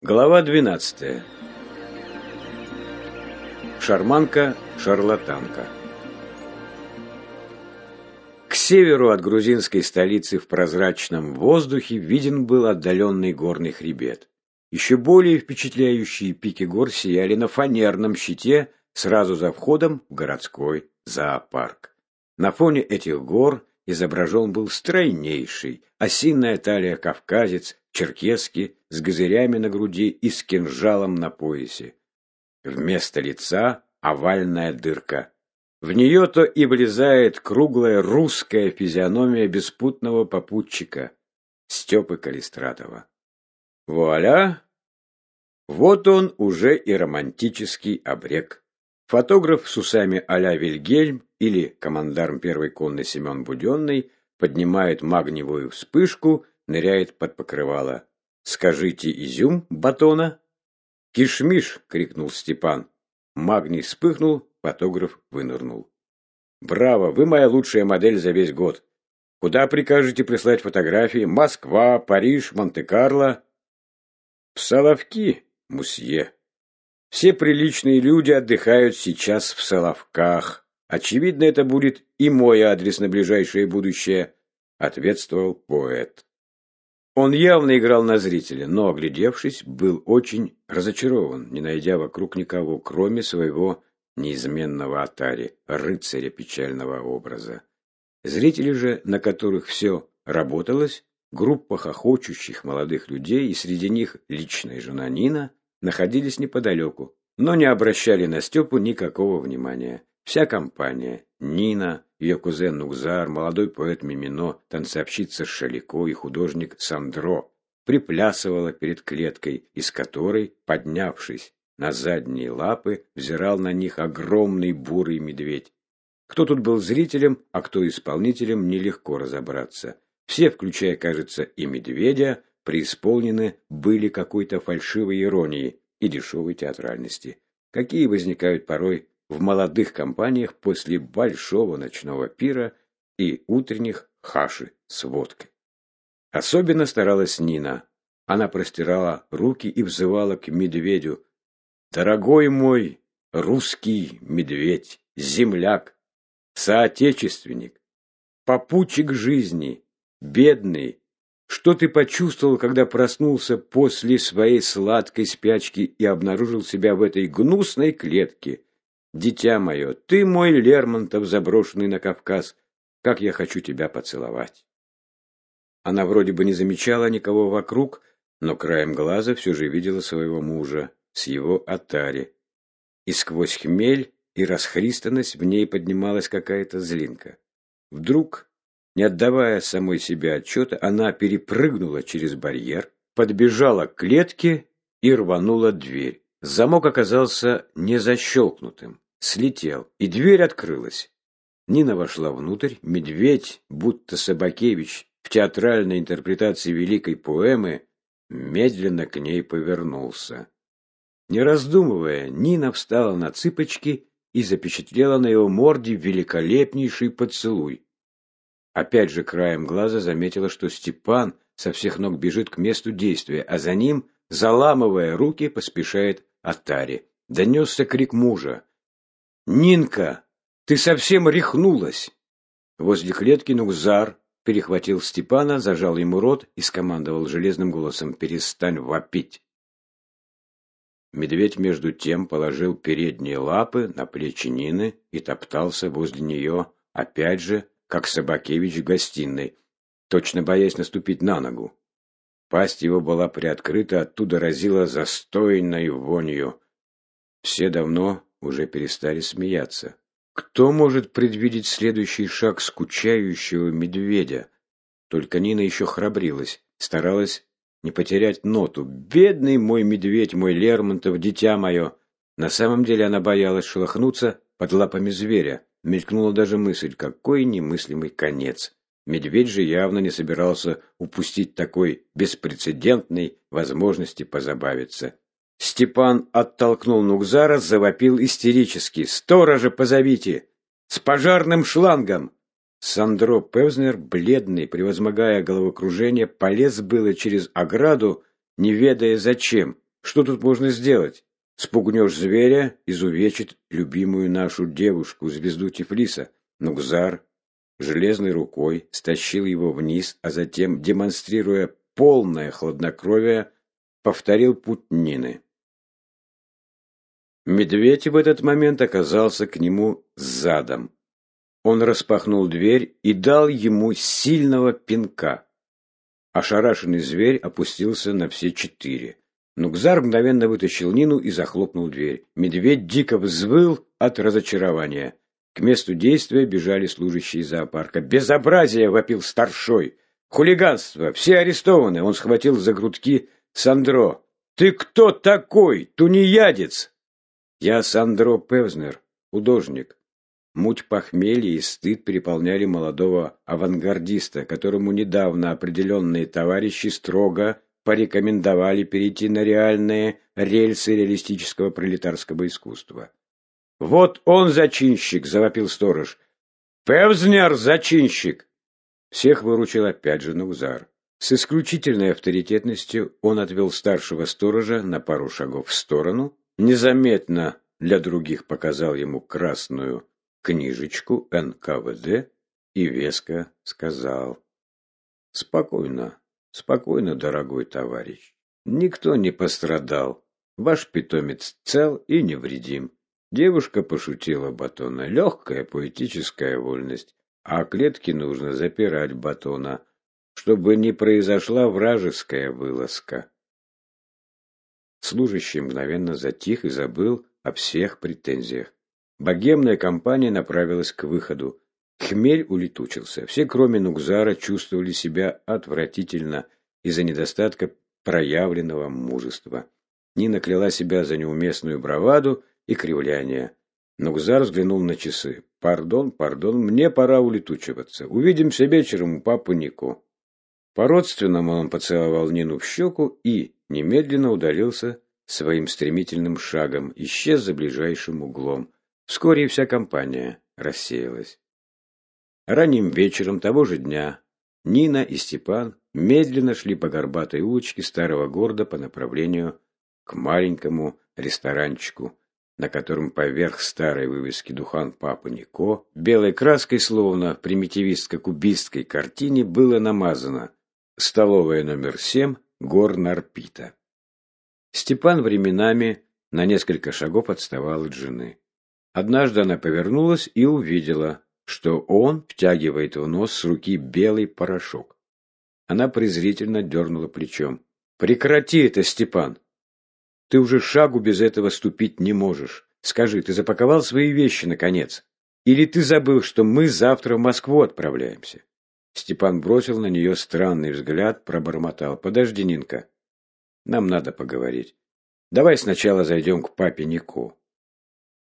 Глава 12. Шарманка-шарлатанка. К северу от грузинской столицы в прозрачном воздухе виден был отдаленный горный хребет. Еще более впечатляющие пики гор сияли на фанерном щите сразу за входом в городской зоопарк. На фоне этих гор изображен был стройнейший, осинная талия кавказец, черкесский, с газырями на груди и с кинжалом на поясе. Вместо лица овальная дырка. В нее-то и влезает круглая русская физиономия беспутного попутчика Степы Калистратова. Вуаля! Вот он уже и романтический обрек. Фотограф с усами а-ля Вильгельм или командарм первой конной Семен Буденный поднимает магниевую вспышку, ныряет под покрывало. «Скажите, изюм батона?» «Кишмиш!» — крикнул Степан. Магний вспыхнул, фотограф вынырнул. «Браво! Вы моя лучшая модель за весь год. Куда прикажете прислать фотографии? Москва, Париж, Монте-Карло?» «В Соловки, мусье. Все приличные люди отдыхают сейчас в Соловках. Очевидно, это будет и мой адрес на ближайшее будущее», — ответствовал поэт. Он явно играл на зрителя, но, оглядевшись, был очень разочарован, не найдя вокруг никого, кроме своего неизменного Атари, рыцаря печального образа. Зрители же, на которых все работалось, группа хохочущих молодых людей, и среди них личная жена Нина, находились неподалеку, но не обращали на Степу никакого внимания. Вся компания – Нина, ее кузен Нукзар, молодой поэт Мимино, танцовщица Шалико и художник Сандро – приплясывала перед клеткой, из которой, поднявшись на задние лапы, взирал на них огромный бурый медведь. Кто тут был зрителем, а кто исполнителем, нелегко разобраться. Все, включая, кажется, и медведя, преисполнены были какой-то фальшивой иронии и дешевой театральности, какие возникают порой в молодых компаниях после большого ночного пира и утренних хаши с водкой. Особенно старалась Нина. Она простирала руки и взывала к медведю. «Дорогой мой русский медведь, земляк, соотечественник, попутчик жизни, бедный, что ты почувствовал, когда проснулся после своей сладкой спячки и обнаружил себя в этой гнусной клетке, Дитя мое, ты мой Лермонтов, заброшенный на Кавказ, как я хочу тебя поцеловать. Она вроде бы не замечала никого вокруг, но краем глаза все же видела своего мужа с его атари. И сквозь хмель и расхристанность в ней поднималась какая-то злинка. Вдруг, не отдавая самой себе отчета, она перепрыгнула через барьер, подбежала к клетке и рванула дверь. Замок оказался не защелкнутым, слетел, и дверь открылась. Нина вошла внутрь, медведь, будто Собакевич в театральной интерпретации великой поэмы, медленно к ней повернулся. Не раздумывая, Нина встала на цыпочки и запечатлела на его морде великолепнейший поцелуй. Опять же краем глаза заметила, что Степан со всех ног бежит к месту действия, а за ним, заламывая руки, поспешает Атаре. Донесся крик мужа. «Нинка, ты совсем рехнулась!» Возле клетки Нукзар перехватил Степана, зажал ему рот и скомандовал железным голосом «Перестань вопить!». Медведь между тем положил передние лапы на плечи Нины и топтался возле нее, опять же, как Собакевич в гостиной, точно боясь наступить на ногу. Пасть его была приоткрыта, оттуда разила застойной вонью. Все давно уже перестали смеяться. Кто может предвидеть следующий шаг скучающего медведя? Только Нина еще храбрилась, старалась не потерять ноту. «Бедный мой медведь, мой Лермонтов, дитя мое!» На самом деле она боялась шелохнуться под лапами зверя. Мелькнула даже мысль, какой немыслимый конец. Медведь же явно не собирался упустить такой беспрецедентной возможности позабавиться. Степан оттолкнул Нукзара, завопил истерически. «Сторожа позовите! С пожарным шлангом!» Сандро Певзнер, бледный, превозмогая головокружение, полез было через ограду, не ведая зачем. Что тут можно сделать? Спугнешь зверя, изувечит любимую нашу девушку, звезду Тифлиса. Нукзар железной рукой стащил его вниз, а затем, демонстрируя полное хладнокровие, повторил путь Нины. Медведь в этот момент оказался к нему задом. Он распахнул дверь и дал ему сильного пинка. Ошарашенный зверь опустился на все четыре. Нукзар мгновенно вытащил Нину и захлопнул дверь. Медведь дико взвыл от разочарования. К месту действия бежали служащие зоопарка. «Безобразие!» — вопил старшой. «Хулиганство! Все арестованы!» Он схватил за грудки Сандро. «Ты кто такой, тунеядец?» «Я Сандро Певзнер, художник. Муть похмелья и стыд переполняли молодого авангардиста, которому недавно определенные товарищи строго порекомендовали перейти на реальные рельсы реалистического пролетарского искусства. «Вот он зачинщик!» — завопил сторож. «Певзнер зачинщик!» Всех выручил опять же Наузар. С исключительной авторитетностью он отвел старшего сторожа на пару шагов в сторону, незаметно для других показал ему красную книжечку НКВД и веско сказал. «Спокойно, спокойно, дорогой товарищ. Никто не пострадал. Ваш питомец цел и невредим. Девушка пошутила батона. Легкая поэтическая вольность. А клетки нужно запирать батона, чтобы не произошла вражеская вылазка. Служащий мгновенно затих и забыл о всех претензиях. Богемная компания направилась к выходу. Хмель улетучился. Все, кроме Нукзара, чувствовали себя отвратительно из-за недостатка проявленного мужества. Нина кляла себя за неуместную браваду и кривляние. Нукзар взглянул на часы. «Пардон, пардон, мне пора улетучиваться. Увидимся вечером у папы Нико». По-родственному он поцеловал Нину в щеку и немедленно удалился своим стремительным шагом, исчез за ближайшим углом. Вскоре вся компания рассеялась. Ранним вечером того же дня Нина и Степан медленно шли по горбатой улочке старого города по направлению к маленькому ресторанчику, на котором поверх старой вывески «Духан Папа Нико» белой краской, словно в примитивистско-кубистской картине, было намазано «Столовая номер семь, гор Нарпита». Степан временами на несколько шагов отставал от жены. Однажды она повернулась и увидела, что он втягивает в нос с руки белый порошок. Она презрительно дернула плечом. «Прекрати это, Степан! Ты уже шагу без этого ступить не можешь. Скажи, ты запаковал свои вещи, наконец? Или ты забыл, что мы завтра в Москву отправляемся?» Степан бросил на нее странный взгляд, пробормотал. «Подожди, Нинка. Нам надо поговорить. Давай сначала зайдем к папе Нико».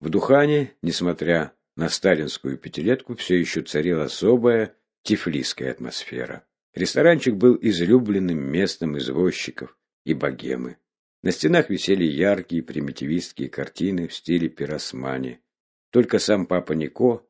В Духане, несмотря на сталинскую пятилетку, все еще царила особая тифлисская атмосфера. Ресторанчик был излюбленным местом извозчиков и богемы. На стенах висели яркие примитивистские картины в стиле пиросмани. Только сам папа Нико,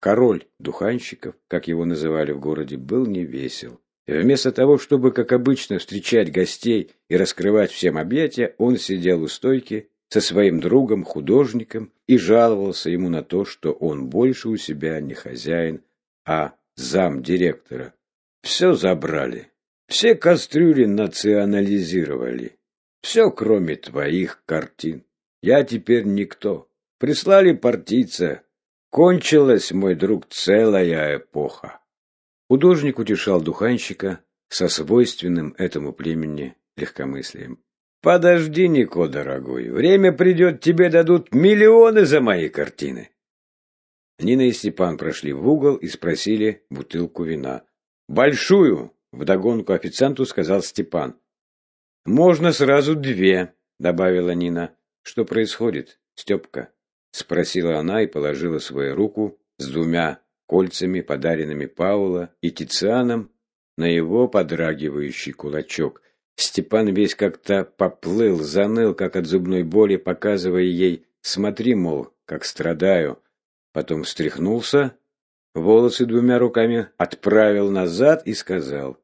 король духанщиков, как его называли в городе, был не весел. И вместо того, чтобы, как обычно, встречать гостей и раскрывать всем объятия, он сидел у стойки со своим другом-художником и жаловался ему на то, что он больше у себя не хозяин, а зам директора. Все забрали, все кастрюли национализировали. Все, кроме твоих картин. Я теперь никто. Прислали партийца. Кончилась, мой друг, целая эпоха. Художник утешал духанщика со свойственным этому племени легкомыслием. Подожди, Нико, дорогой, время придет, тебе дадут миллионы за мои картины. Нина и Степан прошли в угол и спросили бутылку вина. Большую, вдогонку официанту сказал Степан. «Можно сразу две», — добавила Нина. «Что происходит, Степка?» — спросила она и положила свою руку с двумя кольцами, подаренными Паула и Тицианом, на его подрагивающий кулачок. Степан весь как-то поплыл, заныл, как от зубной боли, показывая ей «смотри, мол, как страдаю». Потом встряхнулся, волосы двумя руками отправил назад и сказал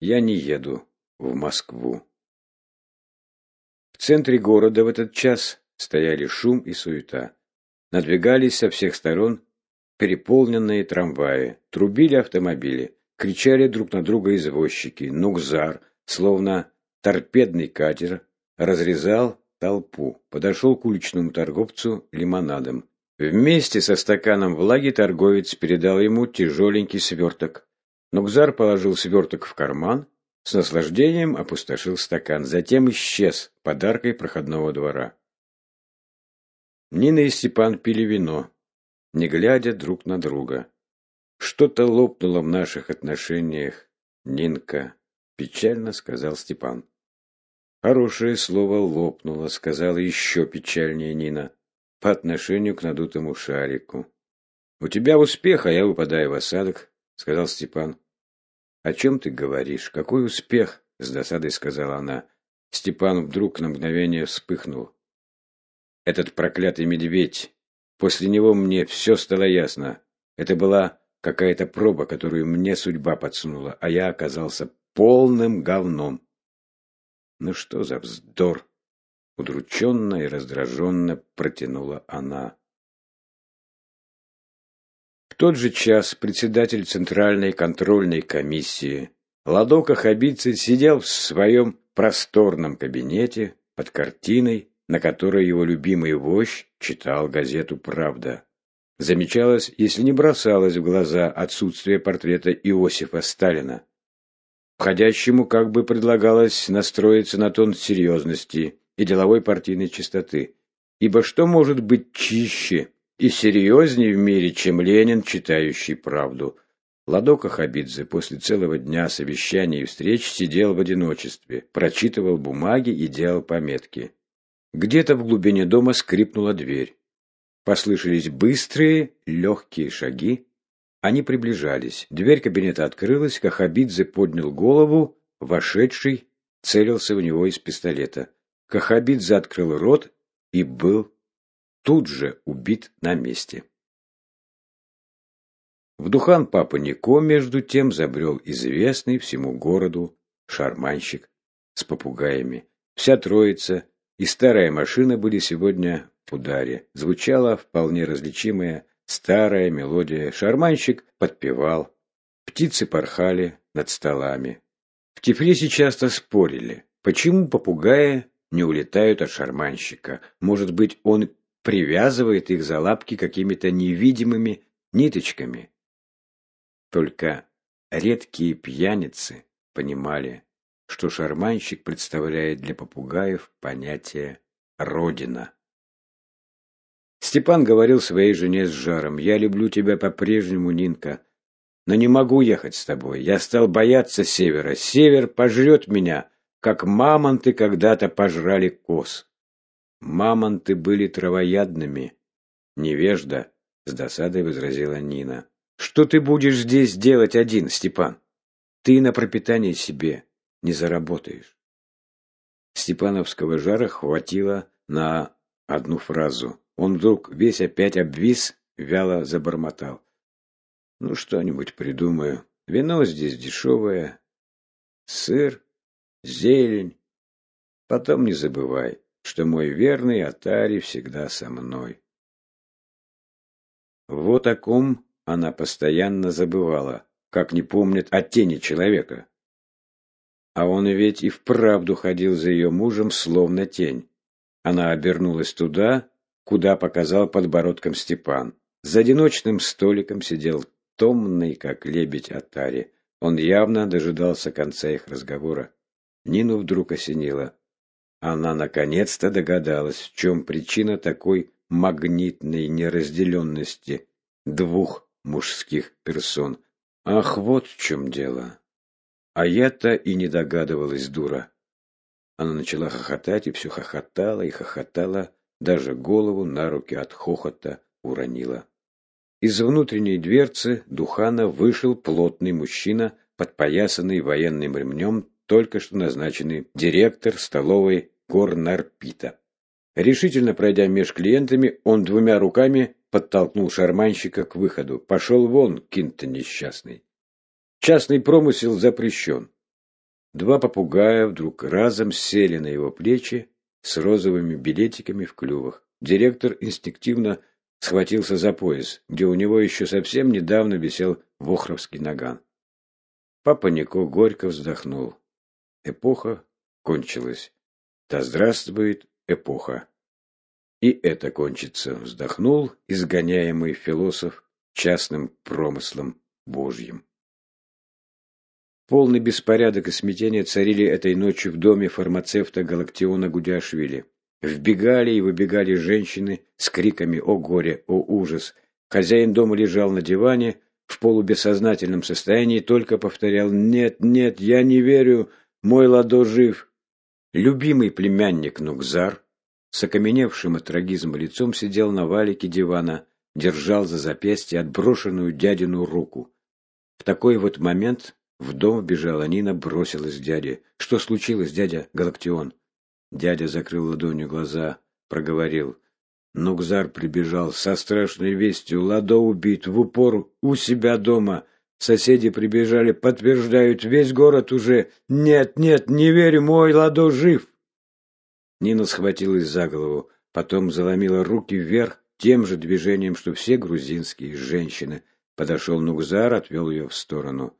«Я не еду» в Москву. В центре города в этот час стояли шум и суета. Надвигались со всех сторон переполненные трамваи, трубили автомобили, кричали друг на друга извозчики, Нукзар, словно торпедный катер, разрезал толпу, подошел к уличному торговцу лимонадом. Вместе со стаканом влаги торговец передал ему тяжеленький сверток. Нукзар положил сверток в карман, с наслаждением опустошил стакан, затем исчез подаркой проходного двора. Нина и Степан пили вино, не глядя друг на друга. Что-то лопнуло в наших отношениях, Нинка, печально сказал Степан. Хорошее слово лопнуло, сказала еще печальнее Нина, по отношению к надутому шарику. У тебя успех, а я выпадаю в осадок, сказал Степан. О чем ты говоришь? Какой успех? С досадой сказала она. Степан вдруг на мгновение вспыхнул. Этот проклятый медведь После него мне все стало ясно. Это была какая-то проба, которую мне судьба подсунула, а я оказался полным говном. Ну что за вздор? Удрученно и раздраженно протянула она. Тот же час председатель Центральной контрольной комиссии Ладока Хабидзе сидел в своем просторном кабинете под картиной на которой его любимый вождь читал газету «Правда». Замечалось, если не бросалось в глаза отсутствие портрета Иосифа Сталина. Входящему как бы предлагалось настроиться на тон серьезности и деловой партийной чистоты. Ибо что может быть чище и серьезнее в мире, чем Ленин, читающий правду? Ладока Хабидзе после целого дня совещаний и встреч сидел в одиночестве, прочитывал бумаги и делал пометки. Где-то в глубине дома скрипнула дверь. Послышались быстрые, легкие шаги. Они приближались. Дверь кабинета открылась, Кахабидзе поднял голову, вошедший целился в него из пистолета. Кахабидзе открыл рот и был тут же убит на месте. В Духан папа Нико, между тем, забрел известный всему городу шарманщик с попугаями. Вся троица и старая машина были сегодня в ударе. Звучала вполне различимая старая мелодия. Шарманщик подпевал. Птицы порхали над столами. В Тифлисе часто спорили, почему попугаи не улетают от шарманщика. Может быть, он привязывает их за лапки какими-то невидимыми ниточками. Только редкие пьяницы понимали, что шарманщик представляет для попугаев понятие «родина». Степан говорил своей жене с жаром, «Я люблю тебя по-прежнему, Нинка, но не могу ехать с тобой. Я стал бояться севера. Север пожрет меня, как мамонты когда-то пожрали коз». «Мамонты были травоядными». «Невежда», — с досадой возразила Нина. «Что ты будешь здесь делать один, Степан? Ты на пропитание себе, не заработаешь. Степановского жара хватило на одну фразу. Он вдруг весь опять обвис, вяло забормотал. Ну, что-нибудь придумаю. Вино здесь дешевое, сыр, зелень. Потом не забывай, что мой верный Атари всегда со мной. Вот о ком она постоянно забывала, как не помнит о тени человека. А он ведь и вправду ходил за ее мужем, словно тень. Она обернулась туда, куда показал подбородком Степан. За одиночным столиком сидел томный, как лебедь Атари. Он явно дожидался конца их разговора. Нину вдруг осенило. Она наконец-то догадалась, в чем причина такой магнитной неразделенности двух мужских персон. Ах, вот в чем дело. А я-то и не догадывалась, дура. Она начала хохотать и все хохотала и хохотала, даже голову на руки от хохота уронила. Из внутренней дверцы Духана вышел плотный мужчина, подпоясанный военным ремнем, только что назначенный директор столовой Горнарпита. Решительно пройдя меж клиентами, он двумя руками подтолкнул шарманщика к выходу. «Пошел вон, кинто несчастный!» Частный промысел запрещен. Два попугая вдруг разом сели на его плечи с розовыми билетиками в клювах. Директор инстинктивно схватился за пояс, где у него еще совсем недавно висел вохровский наган. Папа Нико горько вздохнул. Эпоха кончилась. Да здравствует эпоха. И это кончится, вздохнул изгоняемый философ частным промыслом Божьим. Полный беспорядок и смятение царили этой ночью в доме фармацевта Галактиона Гудяшвили. Вбегали и выбегали женщины с криками «О горе! О ужас!». Хозяин дома лежал на диване в полубессознательном состоянии только повторял «Нет, нет, я не верю, мой ладо жив!». Любимый племянник Нукзар с окаменевшим от трагизма лицом сидел на валике дивана, держал за запястье отброшенную дядину руку. В такой вот момент в дом вбежала Нина, бросилась к дяде. «Что случилось, дядя Галактион?» Дядя закрыл ладонью глаза, проговорил. Нукзар прибежал со страшной вестью. Ладо убит в упор у себя дома. Соседи прибежали, подтверждают, весь город уже. Нет, нет, не верю, мой Ладо жив. Нина схватилась за голову, потом заломила руки вверх тем же движением, что все грузинские женщины. Подошел Нукзар, отвел ее в сторону.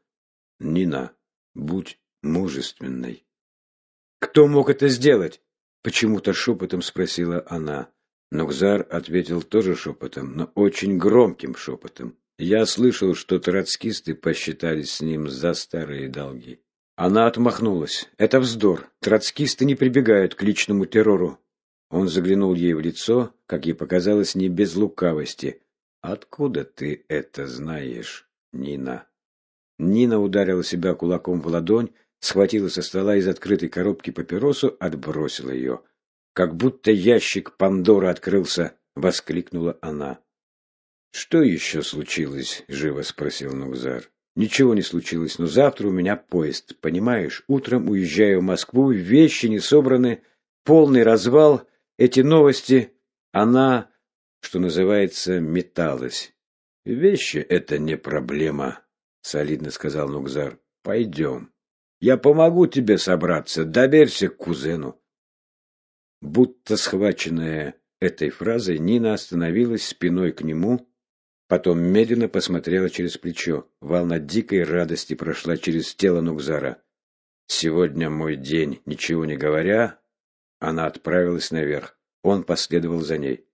Нина, будь мужественной. Кто мог это сделать? Почему-то шепотом спросила она. Нукзар ответил тоже шепотом, но очень громким шепотом. Я слышал, что троцкисты посчитались с ним за старые долги. Она отмахнулась. Это вздор. Троцкисты не прибегают к личному террору. Он заглянул ей в лицо, как ей показалось, не без лукавости. Откуда ты это знаешь, Нина? Нина ударила себя кулаком в ладонь, схватила со стола из открытой коробки папиросу, отбросила ее. «Как будто ящик Пандоры открылся!» — воскликнула она. «Что еще случилось?» — живо спросил Нукзар. «Ничего не случилось, но завтра у меня поезд, понимаешь? Утром уезжаю в Москву, вещи не собраны, полный развал. Эти новости, она, что называется, металась. Вещи — это не проблема. — солидно сказал Нукзар. — Пойдем. Я помогу тебе собраться. Доверься к кузену. Будто схваченная этой фразой, Нина остановилась спиной к нему, потом медленно посмотрела через плечо. Волна дикой радости прошла через тело Нукзара. «Сегодня мой день», ничего не говоря, она отправилась наверх. Он последовал за ней.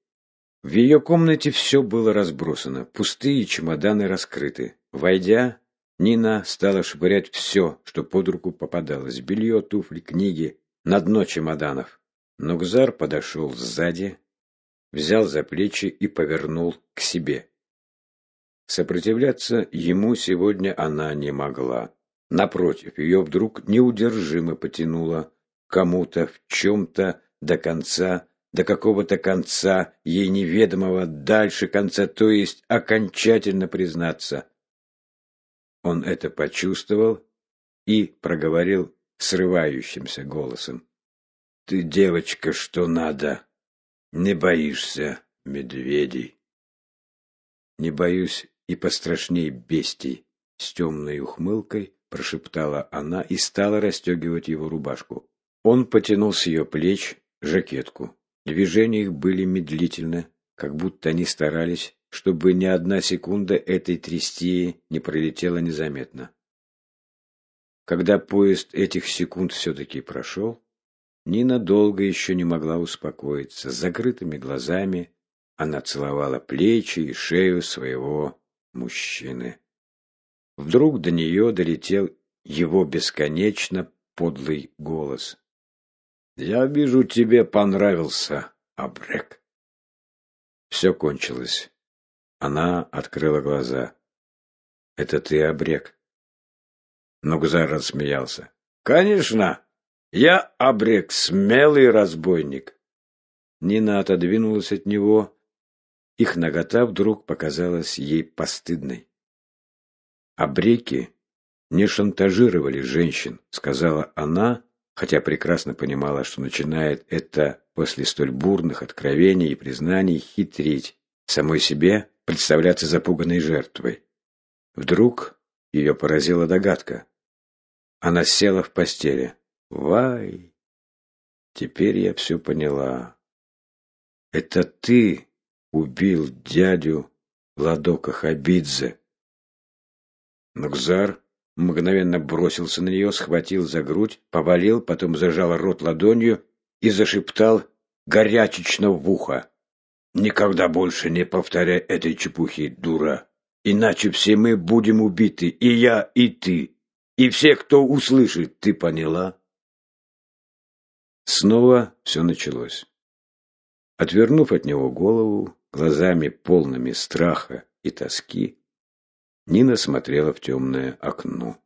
В ее комнате все было разбросано, пустые чемоданы раскрыты. Войдя, Нина стала швырять все, что под руку попадалось. Белье, туфли, книги, на дно чемоданов. Но Гзар подошел сзади, взял за плечи и повернул к себе. Сопротивляться ему сегодня она не могла. Напротив, ее вдруг неудержимо потянуло кому-то в чем-то до конца, до какого-то конца, ей неведомого дальше конца, то есть окончательно признаться. Он это почувствовал и проговорил срывающимся голосом. «Ты, девочка, что надо. Не боишься медведей?» «Не боюсь и пострашней бестий», — с темной ухмылкой прошептала она и стала расстегивать его рубашку. Он потянул с ее плеч жакетку. Движения их были медлительны, как будто они старались чтобы ни одна секунда этой трястии не пролетела незаметно. Когда поезд этих секунд все-таки прошел, Нина долго еще не могла успокоиться. С закрытыми глазами она целовала плечи и шею своего мужчины. Вдруг до нее долетел его бесконечно подлый голос. «Я вижу, тебе понравился, Абрек». Все кончилось. Она открыла глаза. «Это ты обрек?» Нугзар рассмеялся. «Конечно! Я обрек, смелый разбойник!» Нина отодвинулась от него. Их нагота вдруг показалась ей постыдной. «Обреки не шантажировали женщин», — сказала она, хотя прекрасно понимала, что начинает это после столь бурных откровений и признаний хитрить самой себе представляться запуганной жертвой. Вдруг ее поразила догадка. Она села в постели. Вай! Теперь я все поняла. Это ты убил дядю Ладока Хабидзе. Нукзар мгновенно бросился на нее, схватил за грудь, повалил, потом зажал рот ладонью и зашептал горячечно в ухо. «Никогда больше не повторяй этой чепухи, дура, иначе все мы будем убиты, и я, и ты, и все, кто услышит, ты поняла?» Снова все началось. Отвернув от него голову, глазами полными страха и тоски, Нина смотрела в темное окно.